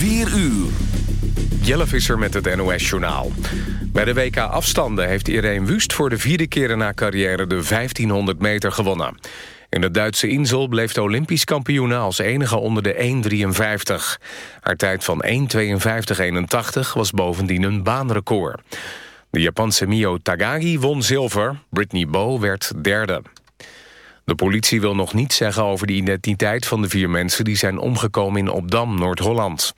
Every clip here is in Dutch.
4 uur. Jelle Visser met het NOS-journaal. Bij de WK afstanden heeft Irene Wust voor de vierde keer in haar carrière de 1500 meter gewonnen. In de Duitse Insel bleef de Olympisch kampioene als enige onder de 1,53. Haar tijd van 1,52,81 was bovendien een baanrecord. De Japanse Mio Tagagi won zilver, Brittany Bow werd derde. De politie wil nog niets zeggen over de identiteit van de vier mensen... die zijn omgekomen in Opdam, Noord-Holland.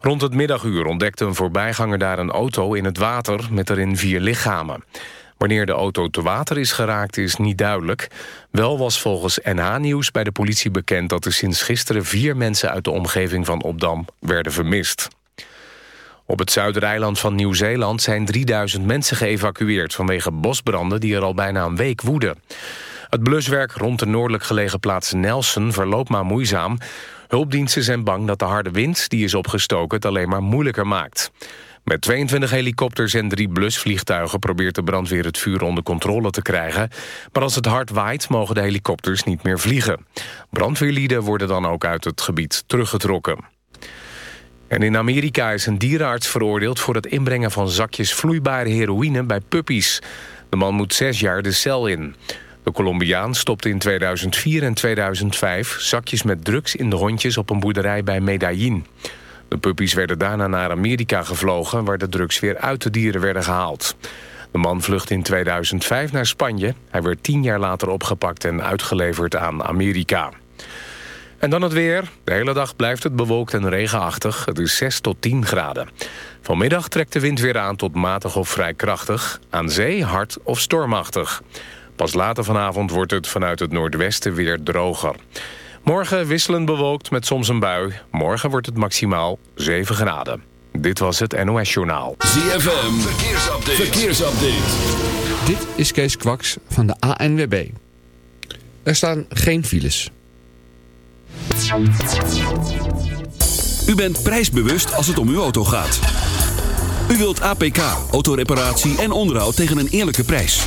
Rond het middaguur ontdekte een voorbijganger daar een auto in het water... met erin vier lichamen. Wanneer de auto te water is geraakt is niet duidelijk. Wel was volgens NH-nieuws bij de politie bekend... dat er sinds gisteren vier mensen uit de omgeving van Opdam werden vermist. Op het zuidereiland van Nieuw-Zeeland zijn 3000 mensen geëvacueerd... vanwege bosbranden die er al bijna een week woeden. Het bluswerk rond de noordelijk gelegen plaats Nelson verloopt maar moeizaam. Hulpdiensten zijn bang dat de harde wind die is opgestoken het alleen maar moeilijker maakt. Met 22 helikopters en drie blusvliegtuigen probeert de brandweer het vuur onder controle te krijgen. Maar als het hard waait mogen de helikopters niet meer vliegen. Brandweerlieden worden dan ook uit het gebied teruggetrokken. En in Amerika is een dierenarts veroordeeld voor het inbrengen van zakjes vloeibare heroïne bij puppies. De man moet zes jaar de cel in. De Colombiaan stopte in 2004 en 2005 zakjes met drugs in de hondjes op een boerderij bij Medellin. De puppies werden daarna naar Amerika gevlogen... waar de drugs weer uit de dieren werden gehaald. De man vluchtte in 2005 naar Spanje. Hij werd tien jaar later opgepakt en uitgeleverd aan Amerika. En dan het weer. De hele dag blijft het bewolkt en regenachtig. Het is 6 tot 10 graden. Vanmiddag trekt de wind weer aan tot matig of vrij krachtig. Aan zee hard of stormachtig. Pas later vanavond wordt het vanuit het noordwesten weer droger. Morgen wisselend bewolkt met soms een bui. Morgen wordt het maximaal 7 graden. Dit was het NOS Journaal. ZFM, verkeersupdate. verkeersupdate. Dit is Kees Kwaks van de ANWB. Er staan geen files. U bent prijsbewust als het om uw auto gaat. U wilt APK, autoreparatie en onderhoud tegen een eerlijke prijs.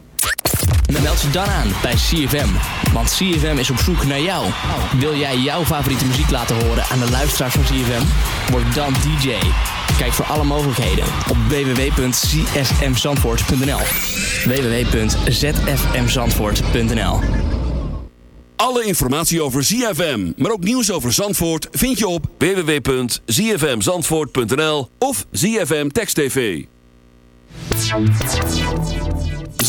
Meld je dan aan bij CFM. Want CFM is op zoek naar jou. Wil jij jouw favoriete muziek laten horen aan de luisteraars van CFM? Word dan DJ. Kijk voor alle mogelijkheden op www.csmzandvoort.nl www.zfmzandvoort.nl Alle informatie over ZFM, maar ook nieuws over Zandvoort... vind je op www.zfmzandvoort.nl of ZFM Text TV.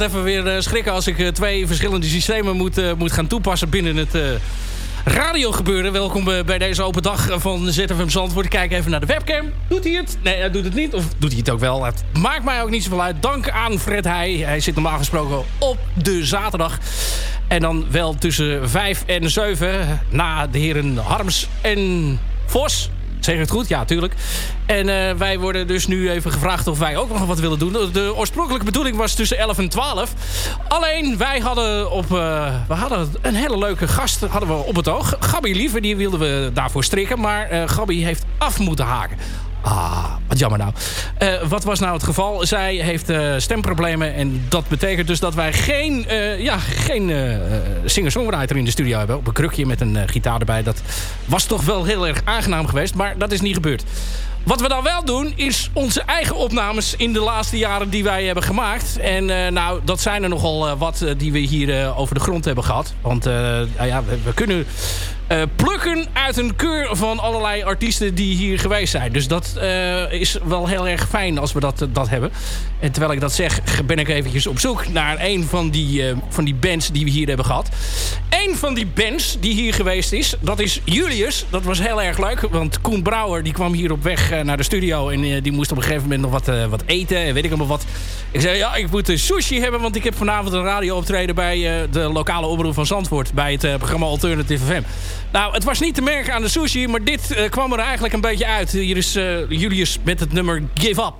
Altijd even weer eh, schrikken als ik eh, twee verschillende systemen moet, eh, moet gaan toepassen binnen het eh radiogebeuren. Welkom bij deze open dag van ZFM Zandvoort. Kijk even naar de webcam. Doet hij het? Nee, hij doet het niet. Of doet hij het ook wel? Het maakt mij ook niet zoveel uit. Dank aan Fred Heij. Hij zit normaal gesproken op de zaterdag. En dan wel tussen 5 en 7. Na de heren Harms en Vos. Zeg het goed? Ja, tuurlijk. En eh, wij worden dus nu even gevraagd of wij ook nog wat willen doen. De, oorspronkelijke bedoeling was tussen 11 en 12. Alleen, wij hadden, op, eh, we hadden een hele leuke gast hadden we op het oog. Gabby Liever, die wilden we daarvoor strikken. Maar eh Gabby heeft af moeten haken. Ah, wat jammer nou. Eh, wat was nou het geval? Zij heeft eh, stemproblemen. En dat betekent dus dat wij geen, eh, ja, geen singer-songwriter in de studio hebben. Op een krukje met een gitaar erbij. Dat was toch wel heel erg aangenaam geweest. Maar dat is niet gebeurd. Wat we dan wel doen, is onze eigen opnames in de laatste jaren die wij hebben gemaakt. En nou, dat zijn er nogal wat die we hier over de grond hebben gehad. Want nou ja, we kunnen eh, plukken uit een keur van allerlei artiesten die hier geweest zijn. Dus dat eh, is wel heel erg fijn als we dat, dat hebben. En terwijl ik dat zeg, ben ik eventjes op zoek naar een van die, eh, van die bands die we hier hebben gehad. Een van die bands die hier geweest is, dat is Julius. Dat was heel erg leuk, want Koen Brouwer die kwam hier op weg eh, naar de studio. En eh, die moest op een gegeven moment nog wat, eh, wat eten en weet ik allemaal wat. Ik zei, ja, ik moet sushi hebben, want ik heb vanavond een radio optreden bij eh, de lokale omroep van Zandvoort. Bij het eh, programma Alternative FM. Nou, het was niet te merken aan de sushi, maar dit eh, kwam er eigenlijk een beetje uit. Hier is eh, Julius met het nummer Give Up.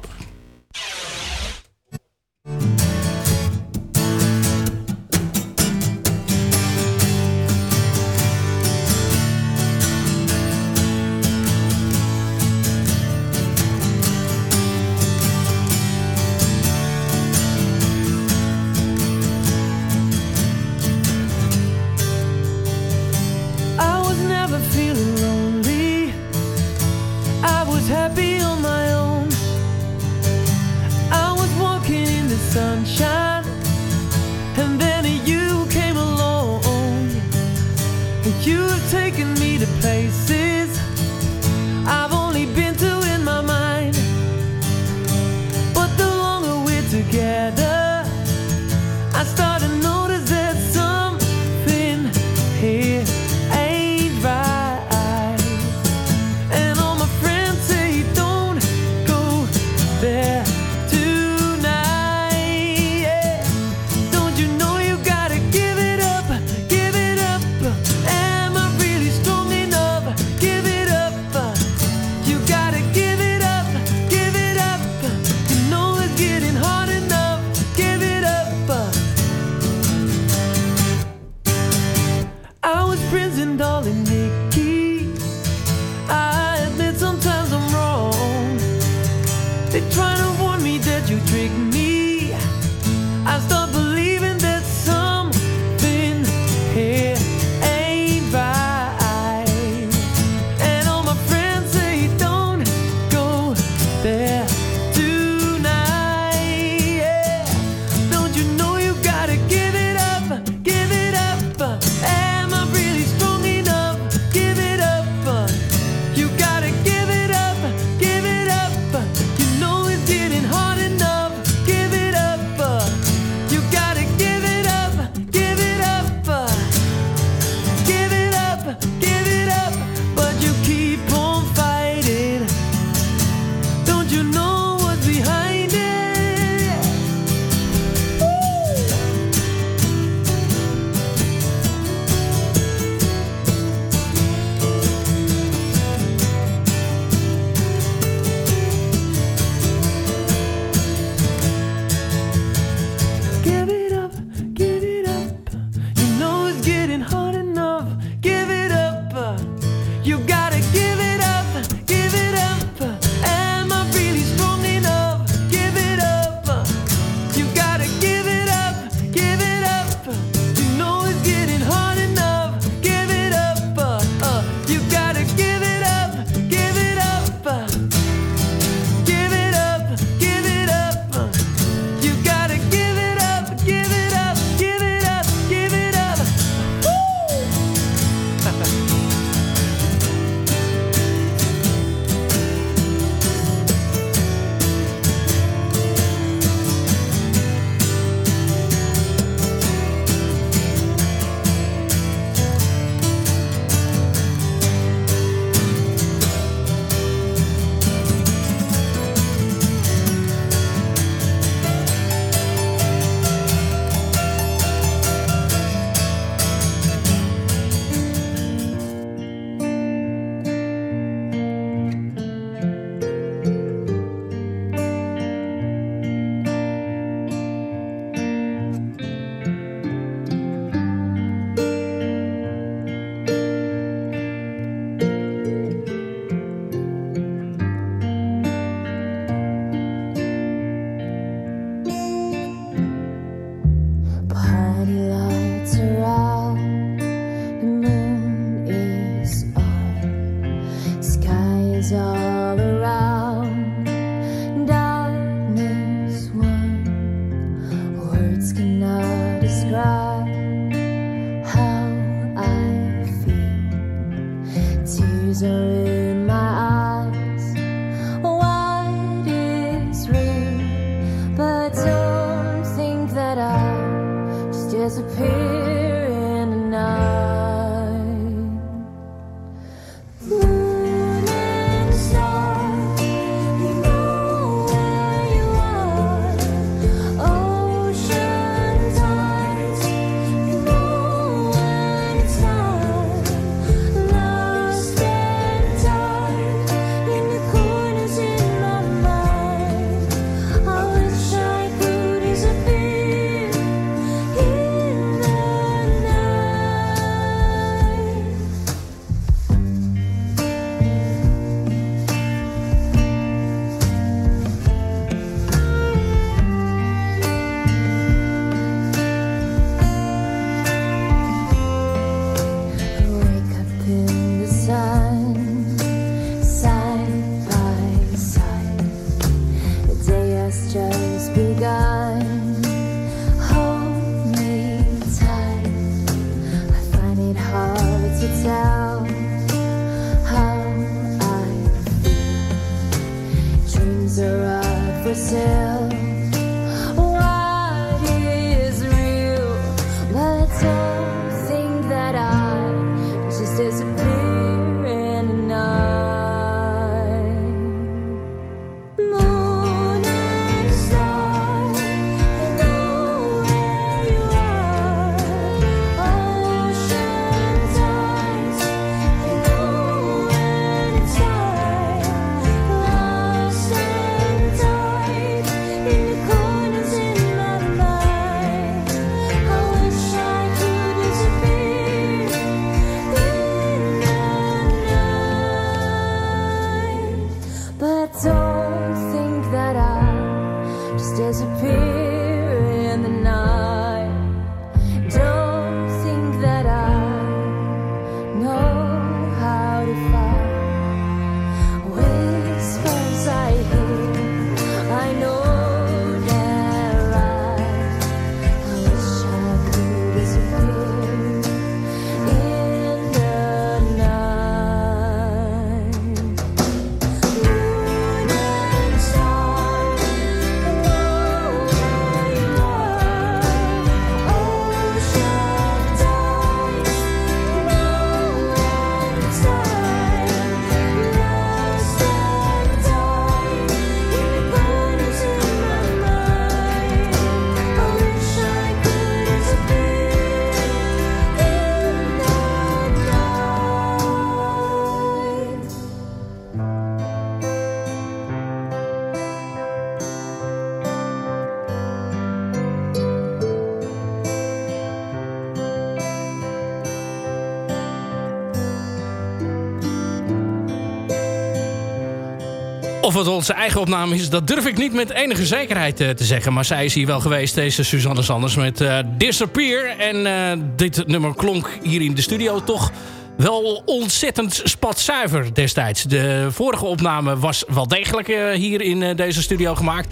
Of het onze eigen opname is, dat durf ik niet met enige zekerheid eh, te zeggen. Maar zij is hier wel geweest, deze Suzanne Sanders, met eh, Disappear. En eh, dit nummer klonk hier in de studio toch wel ontzettend spatzuiver destijds. De vorige opname was wel degelijk eh, hier in eh, deze studio gemaakt.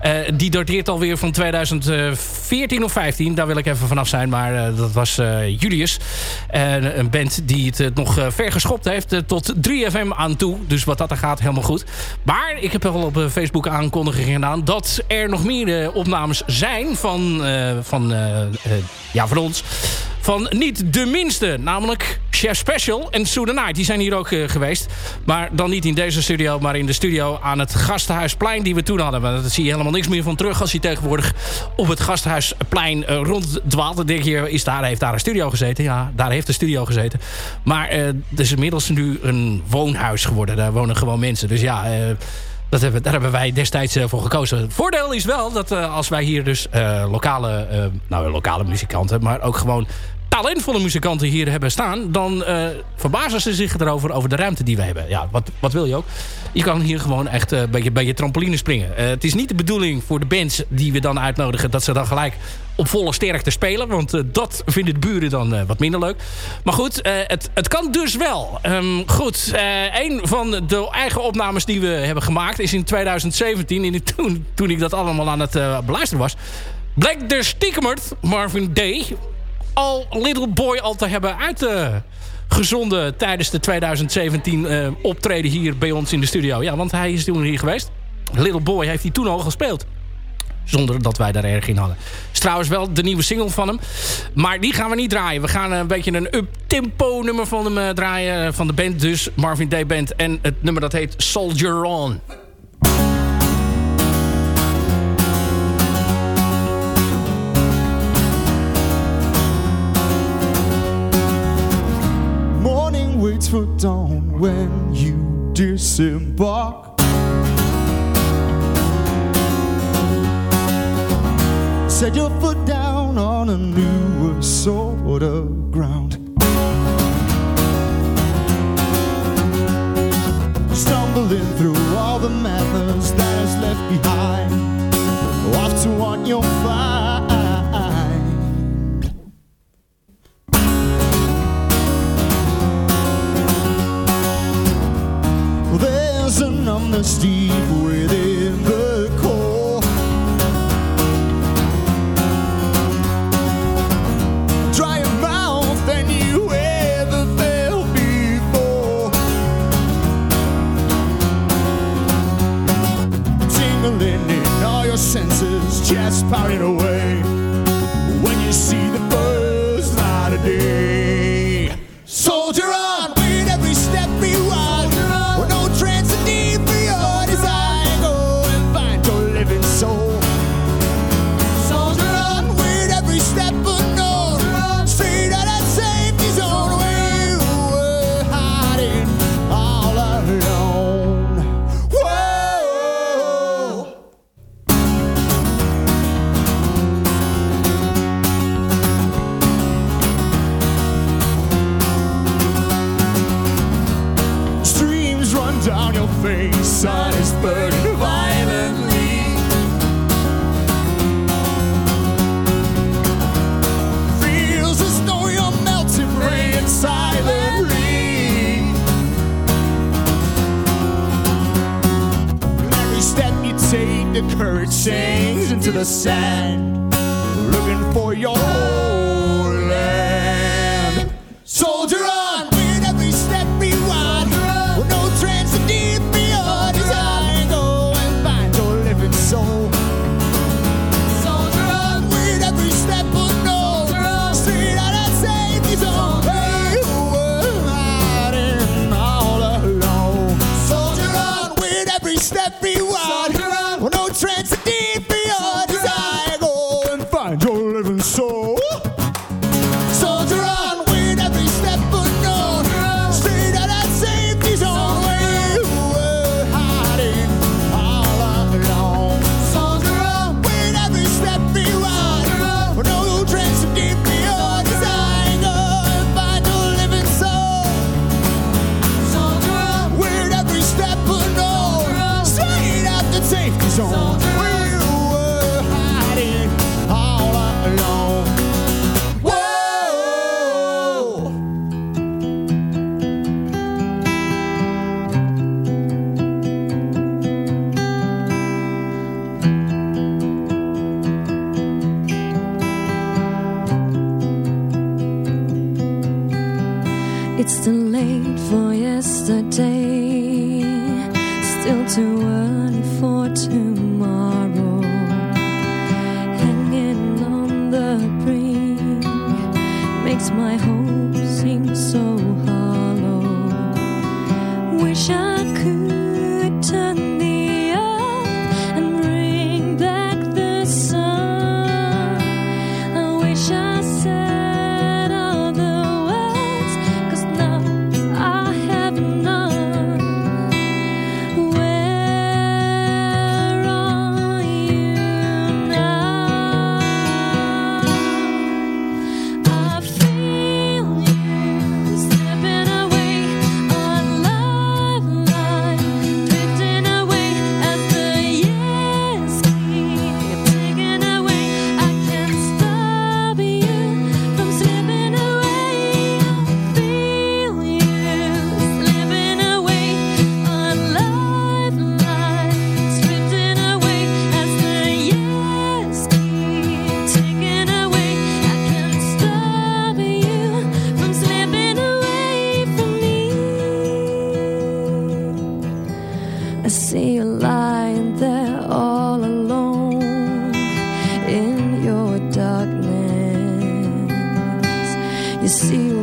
Eh, die dateert alweer van 2014 of 15. Daar wil ik even vanaf zijn, maar dat was Julius. Een band die het nog ver geschopt heeft tot 3FM aan toe. Dus wat dat er gaat, helemaal goed. Maar ik heb wel op Facebook aankondiging gedaan... dat er nog meer opnames zijn van, van, ja, van ons van niet de minste. Namelijk Chef Special en Sue the Night. Die zijn hier ook eh, geweest. Maar dan niet in deze studio, maar in de studio aan het Gasthuisplein die we toen hadden. Want daar zie je helemaal niks meer van terug als je tegenwoordig op het Gasthuisplein uh, ronddwaalt. Dan denk je, is daar, heeft daar een studio gezeten? Ja, daar heeft een studio gezeten. Maar eh, het is inmiddels nu een woonhuis geworden. Daar wonen gewoon mensen. Dus ja... eh, dat hebben, daar hebben wij destijds eh, voor gekozen. Het voordeel is wel dat eh, als wij hier dus eh, lokale, nou lokale muzikanten, maar ook gewoon talentvolle muzikanten hier hebben staan... dan verbazen ze zich erover over de ruimte die we hebben. Ja, wat, wat wil je ook? Je kan hier gewoon echt eh, bij, je, bij je trampoline springen. Het is niet de bedoeling voor de bands die we dan uitnodigen... dat ze dan gelijk op volle sterkte spelen. Want eh, dat vinden de buren dan eh, wat minder leuk. Maar goed, eh, het, het kan dus wel. Ehm, goed, een van de eigen opnames die we hebben gemaakt... is in 2017, in toen, toen ik dat allemaal aan het beluisteren was... bleek dus de stiekemert Marvin Day... al Little Boy al te hebben uitgezonden tijdens de 2017 optreden hier bij ons in de studio. Ja, want hij is toen hier geweest. Little Boy heeft hij toen al gespeeld. Zonder dat wij daar erg in hadden. Is trouwens wel de nieuwe single van hem. Maar die gaan we niet draaien. We gaan een beetje een up-tempo nummer van hem eh, draaien. Eh, van de band dus. Marvin Day Band. En het nummer dat heet Soldier On. Morning waits for dawn when you disembark set your foot down on a newer sort of ground. Stumbling through all the methods that is left behind, off to one you'll find. There's an on deep steep. your senses just parted away. you're lying there all alone in your darkness. You see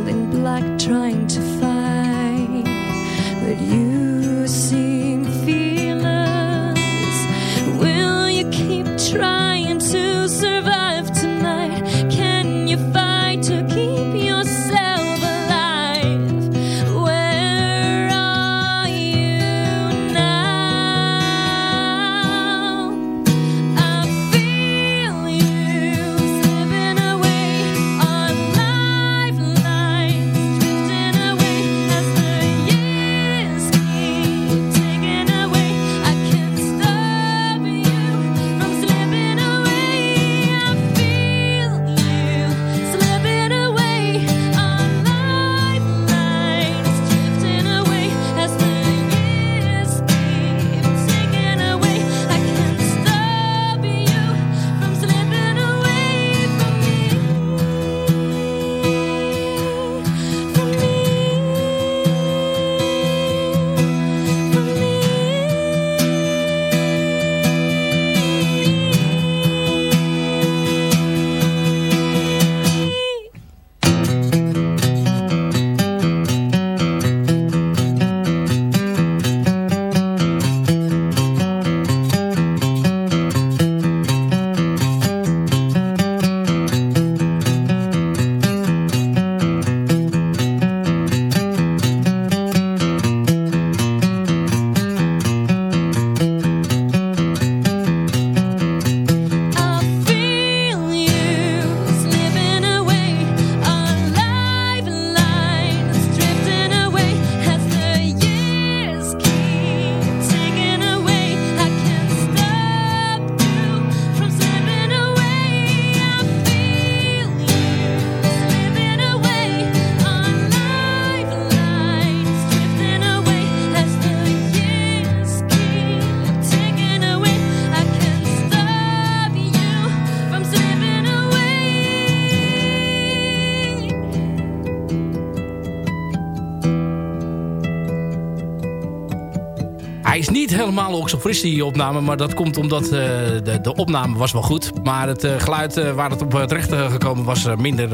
helemaal Oxford die opname, maar dat komt omdat eh, de, de opname was wel goed. Maar het eh, geluid eh, waar het op terecht gekomen was minder,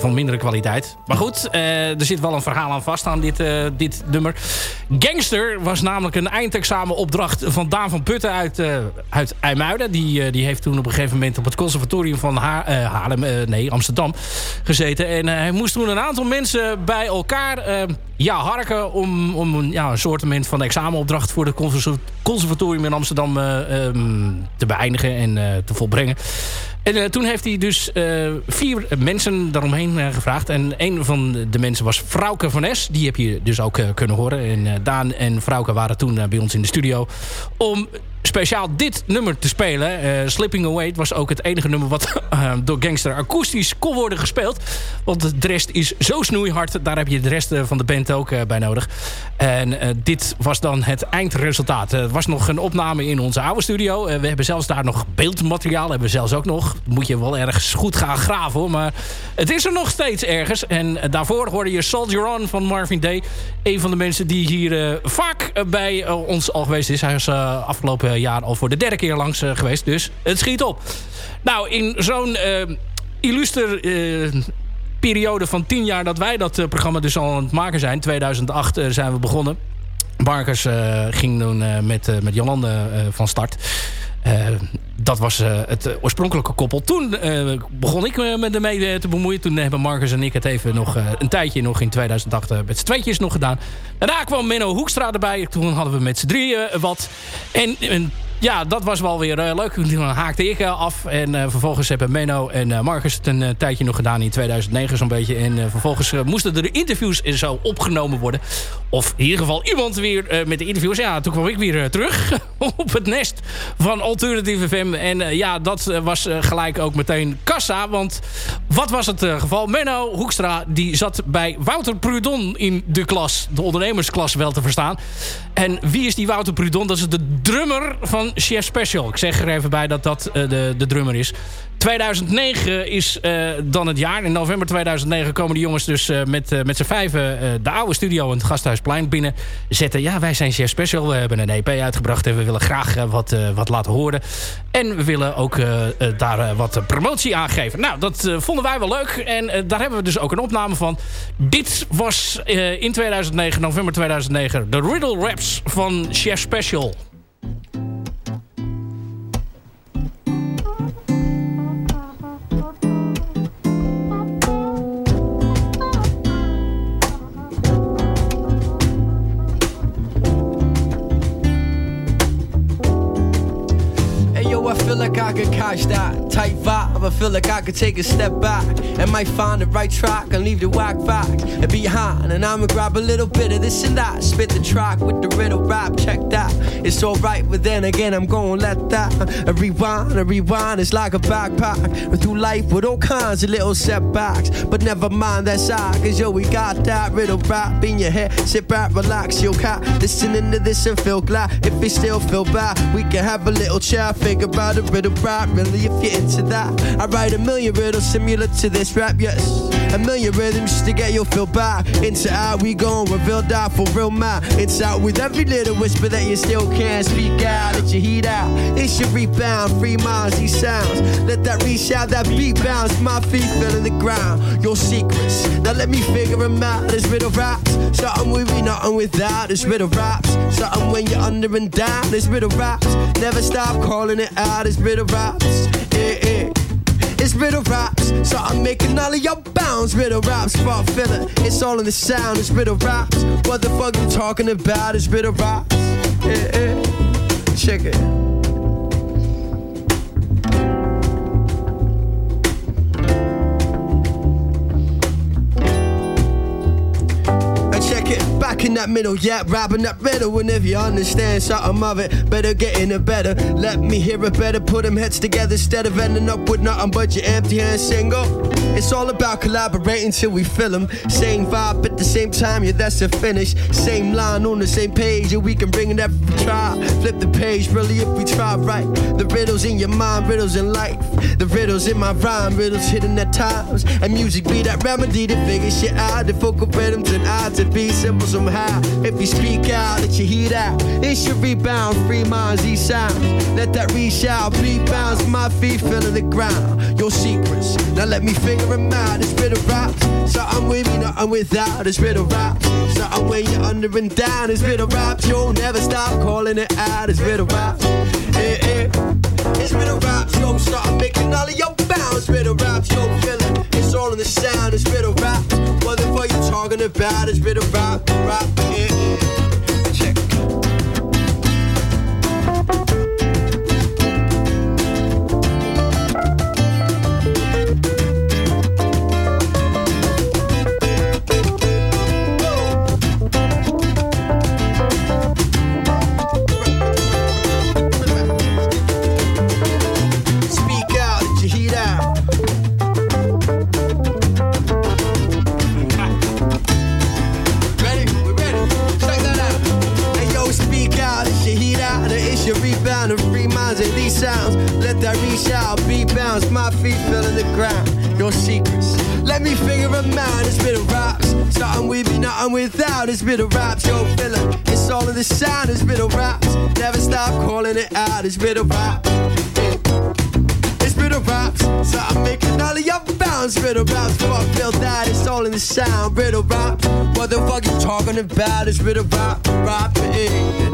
van mindere kwaliteit. Maar goed, eh, er zit wel een verhaal aan vast aan dit, eh, dit nummer. Gangster was namelijk een eindexamenopdracht van Daan van Putten uit, eh, uit IJmuiden. Die, die heeft toen op een gegeven moment op het conservatorium van ha Haarlem, nee Amsterdam, gezeten. En hij moest toen een aantal mensen bij elkaar ja, harken om, om een, ja, een soort van examenopdracht voor conserva- conservatorium in Amsterdam eh, ehm, te beëindigen en te volbrengen. En eh, toen heeft hij dus eh, vier mensen daaromheen eh, gevraagd. En een van de mensen was Frauke van Es. Die heb je dus ook kunnen horen. En Daan en Frauke waren toen bij ons in de studio. Om speciaal dit nummer te spelen. Eh, Slipping Away was ook het enige nummer wat eh, door Gangster akoestisch kon worden gespeeld. Want de rest is zo snoeihard. Daar heb je de rest eh, van de band ook bij nodig. En dit was dan het eindresultaat. Het was nog een opname in onze oude studio. We hebben zelfs daar nog beeldmateriaal. Hebben we zelfs ook nog. Moet je wel ergens goed gaan graven hoor. Maar het is er nog steeds ergens. En daarvoor hoorde je Soldier On van Marvin Day. Een van de mensen die hier vaak bij ons al geweest is. Hij is afgelopen jaar al voor de derde keer langs eh, geweest. Dus het schiet op. Nou, in zo'n eh, illuster... eh, periode van tien jaar dat wij dat eh, programma dus al aan het maken zijn. 2008 eh, zijn we begonnen. Eh, ging toen eh, met, eh, met Jolande eh, van start. Eh, dat was eh, het oorspronkelijke koppel. Toen eh, begon ik me ermee te bemoeien. Toen hebben Marcus en ik het even nog een tijdje nog in 2008 eh, met z'n tweetjes nog gedaan. Daarna kwam Menno Hoekstra erbij. Toen hadden we met z'n drieën wat. En, en ja, dat was wel weer eh, leuk. Toen haakte ik eh, af. En eh, vervolgens hebben Menno en Marcus het een tijdje nog gedaan in 2009 zo'n beetje. En vervolgens moesten er interviews en zo opgenomen worden. Of in ieder geval iemand weer met de interviews. Ja, toen kwam ik weer terug op het nest van Alternative FM. En ja, dat was gelijk ook meteen kassa. Want wat was het geval? Menno Hoekstra die zat bij Wouter Prudon in de klas. De ondernemersklas wel te verstaan. En wie is die Wouter Prudon? Dat is de drummer van Chef Special. Ik zeg er even bij dat dat eh, de, de drummer is. 2009 is eh, dan het jaar. In november 2009 komen de jongens dus eh, met, eh, met z'n vijven de oude studio in het Gasthuisplein binnen zetten. Ja, wij zijn Chef Special. We hebben een EP uitgebracht en we willen graag wat, wat laten horen. En we willen ook daar wat promotie aan geven. Nou, dat vonden wij wel leuk. En daar hebben we dus ook een opname van. Dit was in 2009, november 2009, de Riddle Raps van Chef Special. Like I could catch that tight vibe. I feel like I could take a step back and might find the right track and leave the whack facts and behind. And I'ma grab a little bit of this and that. Spit the track with the riddle rap. Check that. It's alright, but then again, I'm gonna let that a rewind. A rewind It's like a backpack through life with all kinds of little setbacks. But never mind that side, cause yo, we got that riddle rap in your head. Sit back, relax, your cat. Listening to this and feel glad. If you still feel bad, we can have a little chat. Think about a riddle rap, really, if you're into that. I write a million riddles similar to this rap, yes. A million rhythms to get you feel back. Into out, we gon' reveal that for real man. It's out with every little whisper that you still can't speak out. Let your heat out. It's your rebound, free minds, these sounds. Let that reach out, that beat bounce. My feet feeling the ground. Your secrets. Now let me figure them out. This riddle raps. Something with me, nothing without. This riddle raps. Something when you're under and down. This riddle raps. Never stop calling it out. Riddle raps. Yeah, yeah. It's riddle raps, so I'm making all of your bounds. Riddle raps, spot filler. It's all in the sound. It's riddle raps. What the fuck you talking about? It's riddle raps. Yeah, yeah. Check it. Back in that middle, yeah, rapping that riddle. And if you understand something of it, better get in it better. Let me hear it better, put them heads together instead of ending up with nothing but your empty hand single. It's all about collaborating till we fill them. Same vibe at the same time, yeah, that's the finish. Same line on the same page, and we can bring it if we try. Flip the page, really, if we try right. The riddles in your mind, riddles in life. The riddles in my rhyme, riddles hidden at times. And music be that remedy to figure shit out. The focal rhythms and odds to be simple somehow. If you speak out, let your heat out. It should rebound, free minds, these sounds. Let that reach out, beat bounce, my feet feeling the ground. Your secrets, now let me figure them out. It's riddle raps, something with me, nothing without. It's riddle raps, something when you're under and down. It's riddle raps, you'll never stop calling it out. It's riddle raps, eh, eh. It's riddle raps, yo, start making all of your bounds. Riddle raps, yo, feeling. It's all in the sound. It's riddle raps. What the fuck you talking about? It's riddle rap, rap, eh, eh. Sounds. Let that reach out, beat bounce. My feet feeling the ground. Your secrets. Let me figure them out. It's bit of raps. Something with me, nothing without. It's bit of raps. Yo, feeling. It's all in the sound. It's bit of raps. Never stop calling it out. It's bit of raps. It's raps, so I'm making all of your bounds. Riddle raps, fuck, feel that it's all in the sound. Riddle raps, what the fuck you talking about? It's riddle rap, rap, eh,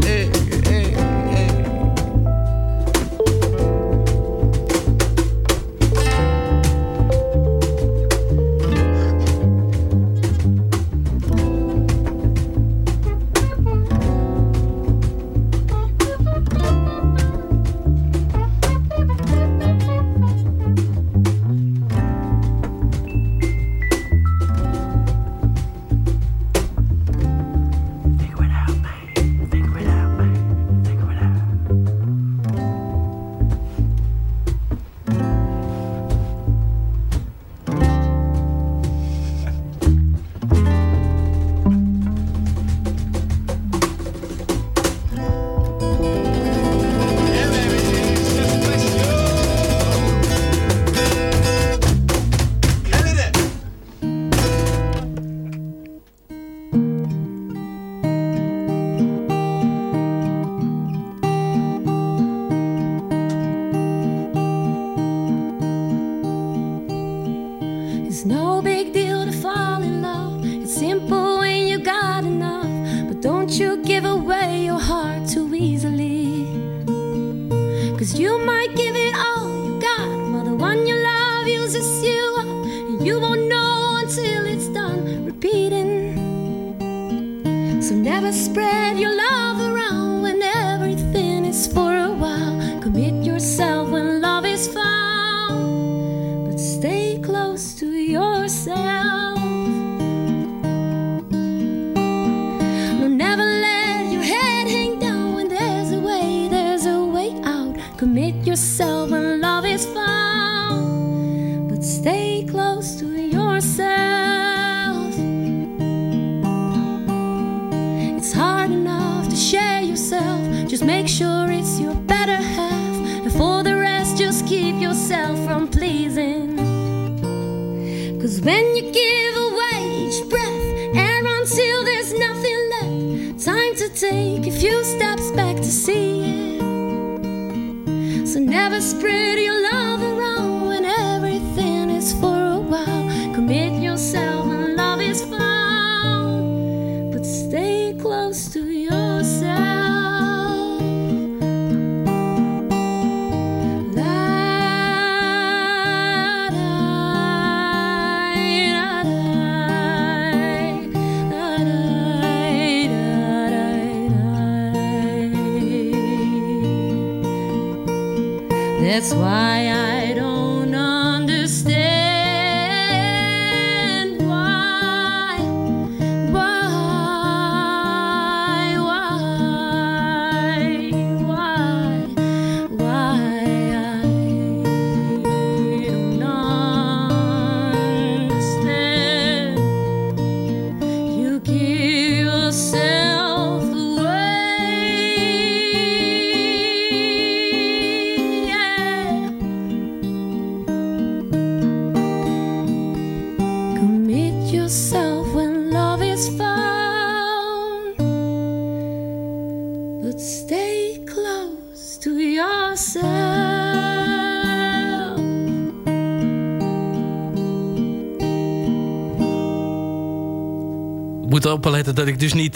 So never spread your love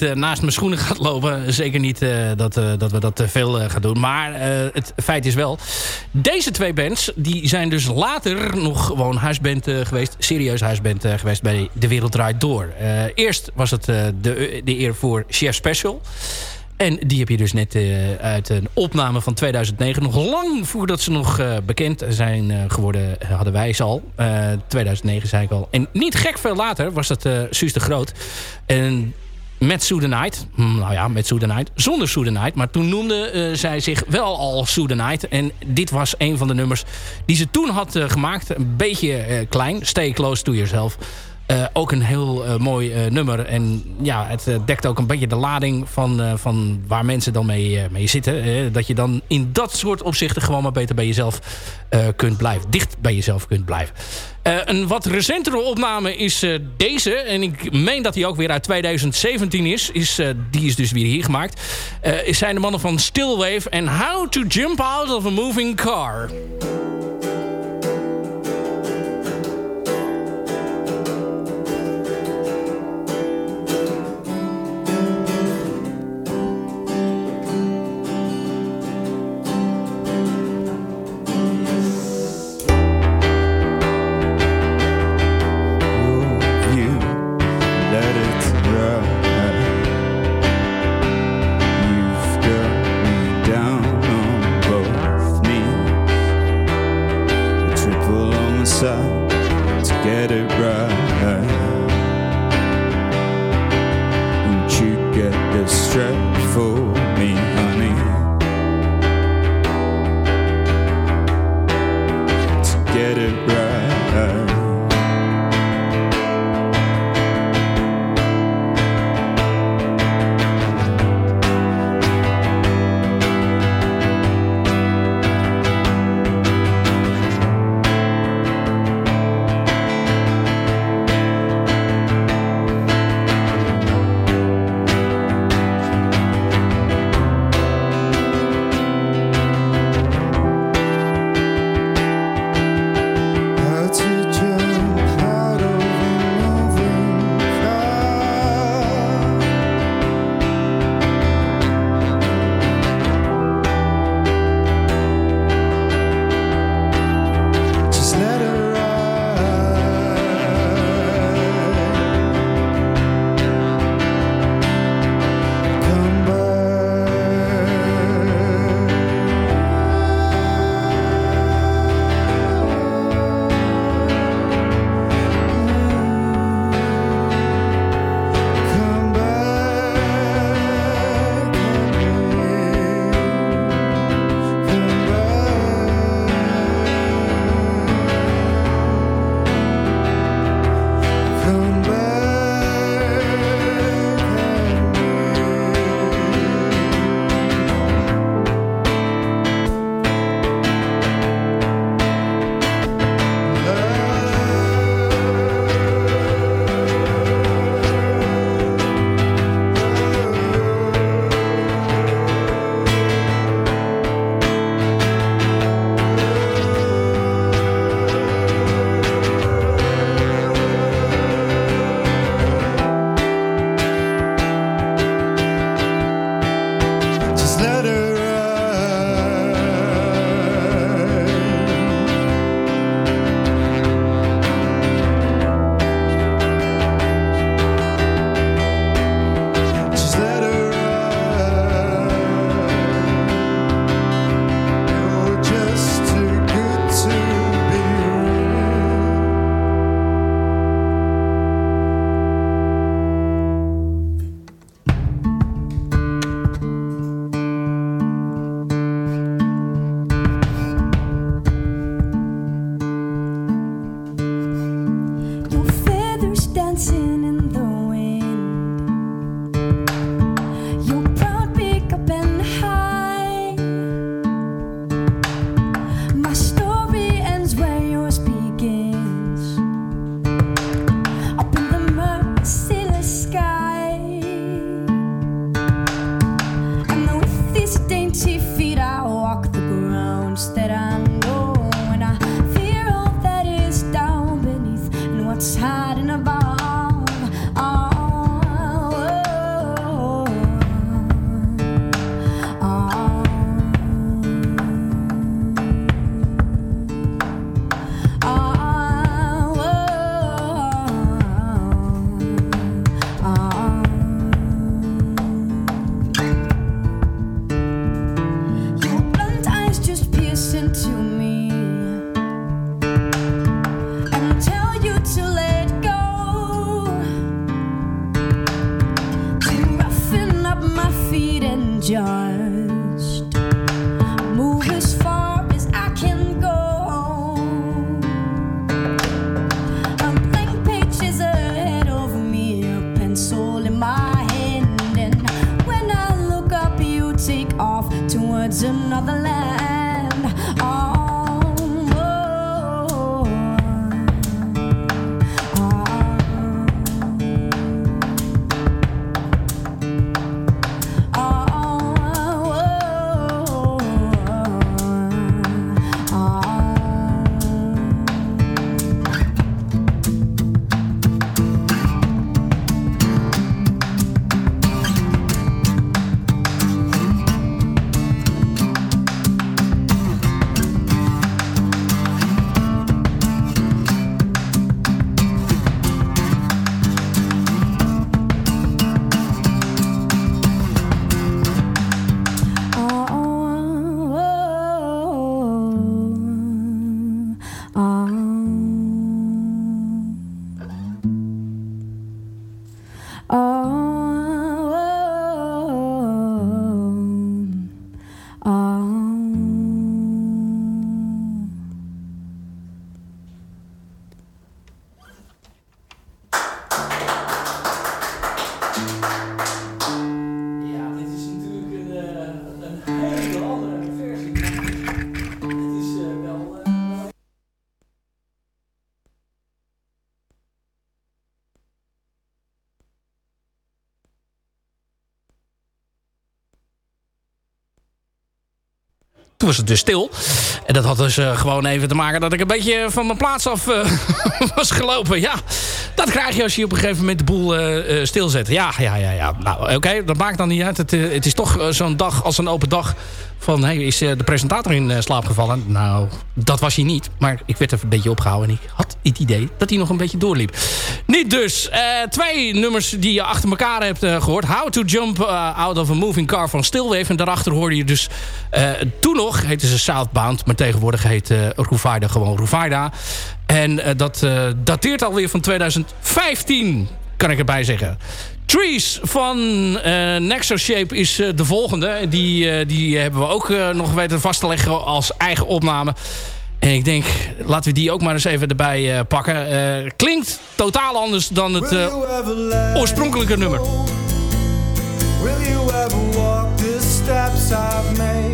eh, naast mijn schoenen ga lopen. Zeker niet eh, dat, eh, dat we dat te veel gaan doen. Maar het feit is wel... Deze twee bands die zijn dus later nog gewoon huisband geweest. Serieus huisband geweest bij De Wereld Draait Door. Eerst was het de, de eer voor Chef Special. En die heb je dus net uit een opname van 2009. Nog lang voordat ze nog bekend zijn geworden, hadden wij ze al. Eh, 2009 zei ik al. En niet gek veel later was dat Suus de Groot. En met Soedenite. Nou ja, met Soedenite. Zonder Soedenite. Maar toen noemde eh, zij zich wel al Soedenite. En dit was een van de nummers die ze toen had eh, gemaakt. Een beetje eh, klein. Stay close to yourself. Eh, ook een heel eh, mooi eh, nummer. En ja, het dekt ook een beetje de lading van, van waar mensen dan mee, mee zitten. dat je dan in dat soort opzichten gewoon maar beter bij jezelf kunt blijven. Dicht bij jezelf kunt blijven. Een wat recentere opname is deze. En ik meen dat die ook weer uit 2017 is. is die is dus weer hier gemaakt. Zijn de mannen van Stillwave en How to Jump Out of a Moving Car. Was het dus stil. En dat had dus eh, gewoon even te maken dat ik een beetje van mijn plaats af eh, was gelopen. Ja, dat krijg je als je op een gegeven moment de boel eh, eh, stilzet. Ja, ja, ja. ja. Nou, oké, dat maakt dan niet uit. Het, eh, het is toch zo'n dag als een open dag van... Hey, is de presentator in slaap gevallen? Nou, dat was hij niet. Maar ik werd even een beetje opgehouden. En ik had het idee dat hij nog een beetje doorliep. Niet dus. Twee nummers die je achter elkaar hebt eh, gehoord. How to Jump Out of a Moving Car van Stillwave. En daarachter hoorde je dus... toen nog heette ze Southbound. Maar tegenwoordig heet Rufaida gewoon Rufaida. En eh, dat eh, dateert alweer van 2015. Kan ik erbij zeggen. Trees van eh Nexo Shape is de volgende. Die, die hebben we ook nog weten vast te leggen als eigen opname. En ik denk, laten we die ook maar eens even erbij pakken. Klinkt totaal anders dan het oorspronkelijke nummer. Will you ever walk the steps I've made?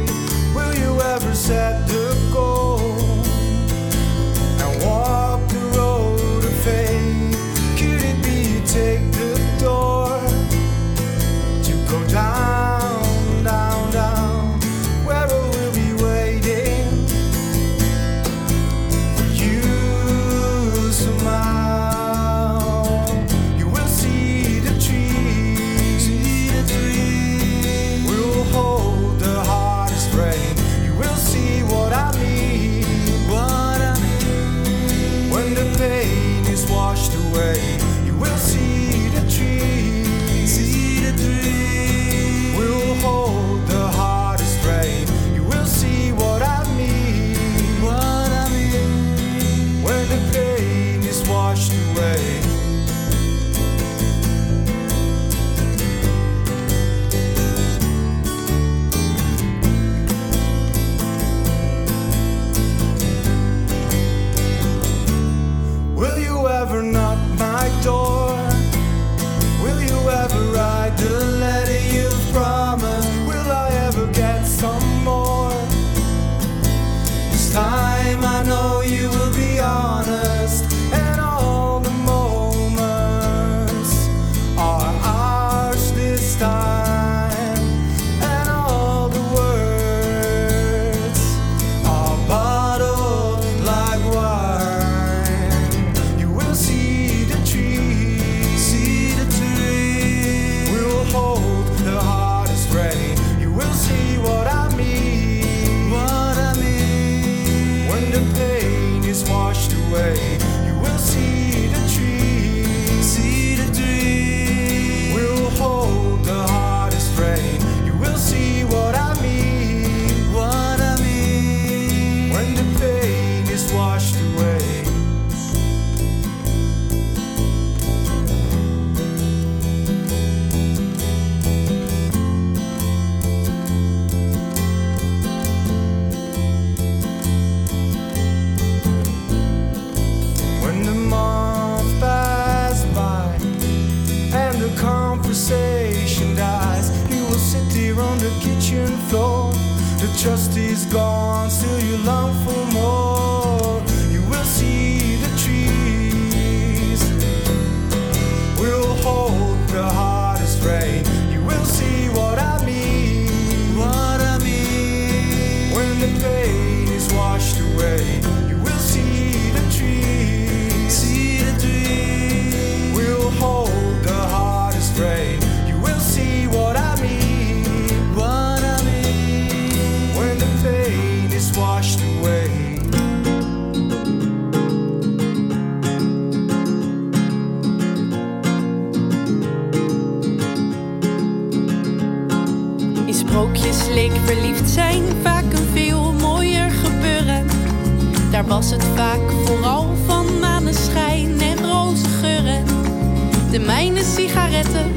De mijne sigaretten,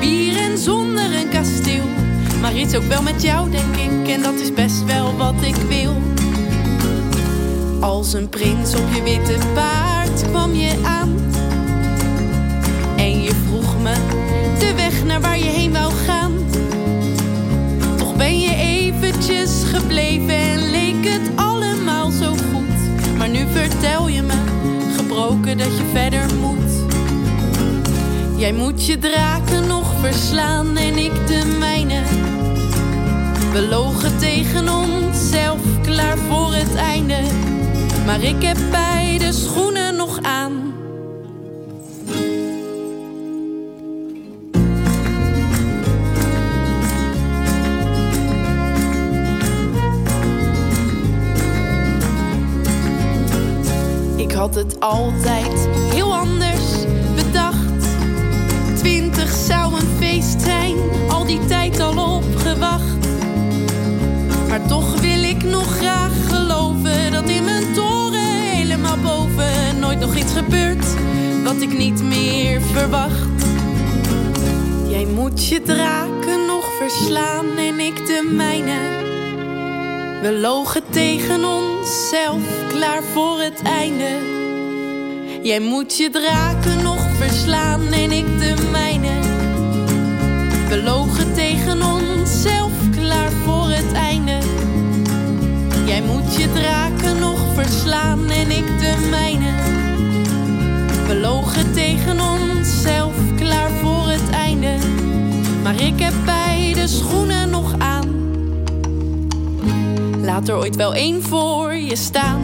bier en zonder een kasteel. Maar iets ook wel met jou, denk ik, en dat is best wel wat ik wil. Als een prins op je witte paard kwam je aan. En je vroeg me de weg naar waar je heen wou gaan. Toch ben je eventjes gebleven en leek het allemaal zo goed. Maar nu vertel je me, gebroken, dat je verder moet. Jij moet je draken nog verslaan en ik de mijne. We logen tegen onszelf, klaar voor het einde. Maar ik heb beide schoenen nog aan. Ik had het altijd ik niet meer verwacht. Jij moet je draken nog verslaan en ik de mijne. We logen tegen onszelf, klaar voor het einde. Jij moet je draken nog verslaan en ik de mijne. We logen tegen onszelf, klaar voor het einde. Jij moet je draken nog verslaan en ik de mijne. We logen tegen onszelf, klaar voor het einde. Maar ik heb beide schoenen nog aan. Laat er ooit wel één voor je staan.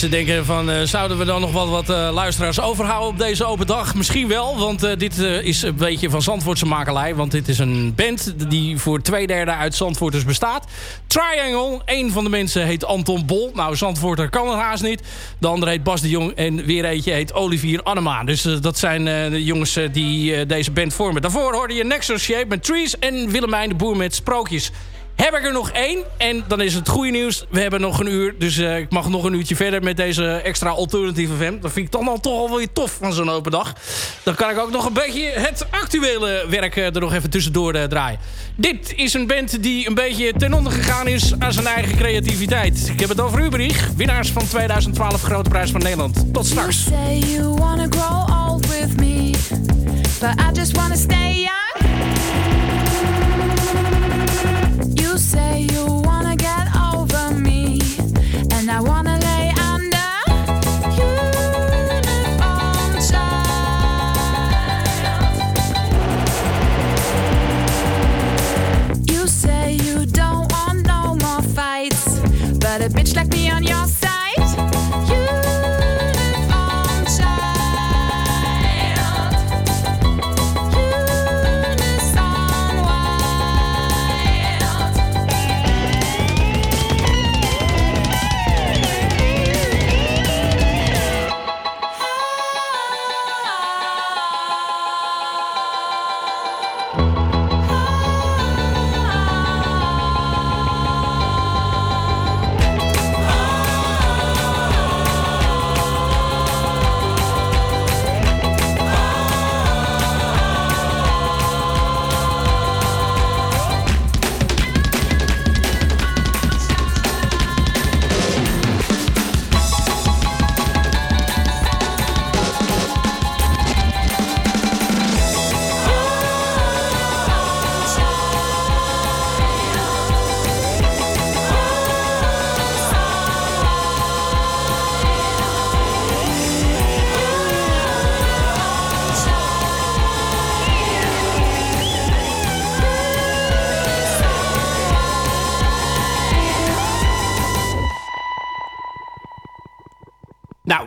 Mensen denken van, eh, zouden we dan nog wel wat eh, luisteraars overhouden op deze open dag? Misschien wel, want eh, dit is een beetje van Zandvoortse makelij. Want dit is een band die voor twee derde uit Zandvoorters bestaat. Triangle, een van de mensen heet Anton Bol. Nou, Zandvoorter kan het haast niet. De andere heet Bas de Jong en weer eentje heet Olivier Annema. Dus dat zijn de jongens die deze band vormen. Daarvoor hoorde je Nexus Shape met Trees en Willemijn de Boer met Sprookjes. Heb ik er nog één. En dan is het goede nieuws. We hebben nog een uur. Dus eh, ik mag nog een uurtje verder met deze extra alternatieve FM. Dat vind ik dan al toch al wel weer tof van zo'n open dag. Dan kan ik ook nog een beetje het actuele werk eh, er nog even tussendoor eh, draaien. Dit is een band die een beetje ten onder gegaan is aan zijn eigen creativiteit. Ik heb het over Uberich. Winnaars van 2012 Grote Prijs van Nederland. Tot straks. You say you wanna grow old with me, but I just wanna stay young. Say you wanna get over me, and I wanna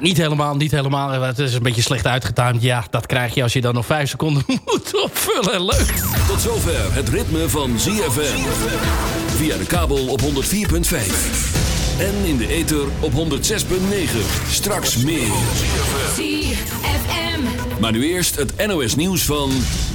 niet helemaal, niet helemaal. Het is een beetje slecht uitgetimed. Ja, dat krijg je als je dan nog vijf seconden moet opvullen. Leuk. Tot zover het ritme van ZFM. Via de kabel op 104.5. En in de ether op 106.9. Straks meer. ZFM. Maar nu eerst het NOS nieuws van...